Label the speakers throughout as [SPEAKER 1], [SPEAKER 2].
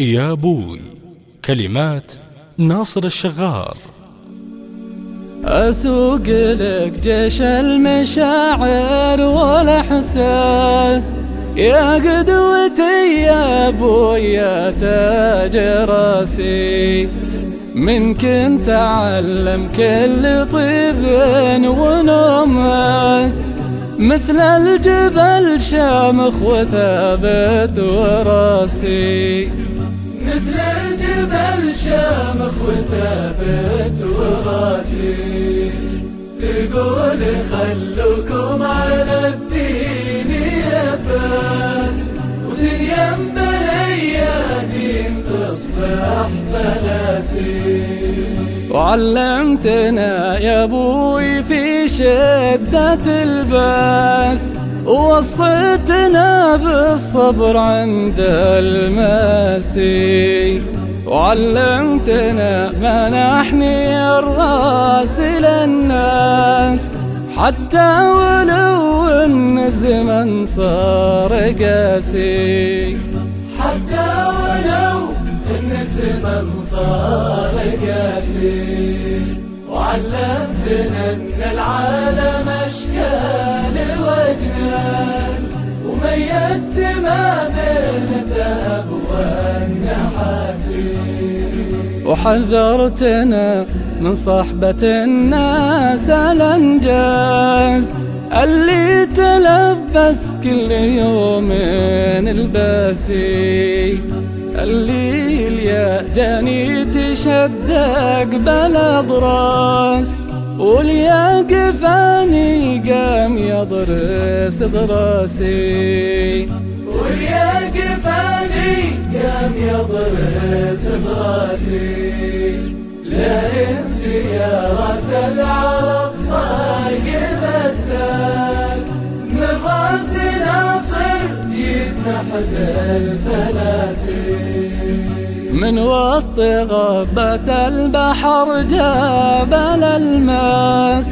[SPEAKER 1] يا بوي. كلمات ناصر الشغار.
[SPEAKER 2] أسوق لك جيش المشاعر والأحساس يا قدوتي يا أبوي يا تاج راسي. منك انت علم كل طيب ونمس مثل الجبل شامخ وثابت وراسي.
[SPEAKER 3] مثل الجبل شامخ وثابت وراسي تقول خلوكم على الدين يباس ودنيا دين تصبح فلاسي.
[SPEAKER 2] وعلمتنا يا أبوي في شدة الباس. ووصيتنا بالصبر عند الماسي وعلمتنا ما نحني الراس للناس حتى ولو إن الزمن صار قاسي.
[SPEAKER 3] حتى ولو إن الزمن صار قاسي. وعلمتنا إن العالم أشكال وأجناس. وميزت ما بين
[SPEAKER 2] وحذرتنا من صحبة الناس الأنجاز اللي تلبس كل يوم الباسي اللي اليا جاني تشدق بلا ضراس قفاني قام يضرس ضراسي.
[SPEAKER 3] واليا قفاني يضرس ضراسي لا انت يا رأس العرب طايق الاساس من رأس ناصر جيت محل الفلاسي.
[SPEAKER 2] من وسط غابة البحر جبل الماس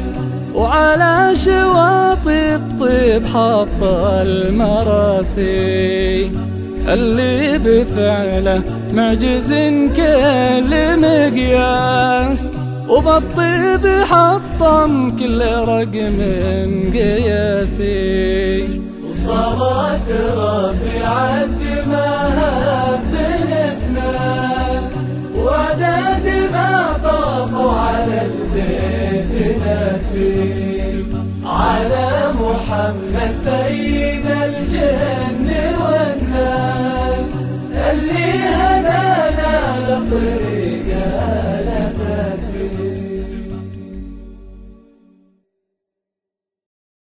[SPEAKER 2] وعلى شواطئ الطيب حط المراسي. اللي بفعله معجز كل مقياس وبالطيب حطم كل رقم قياسي.
[SPEAKER 3] وصلاة ربي عد ما بالاسناس وعدد ما طافوا على البيت ناسي. على محمد سيد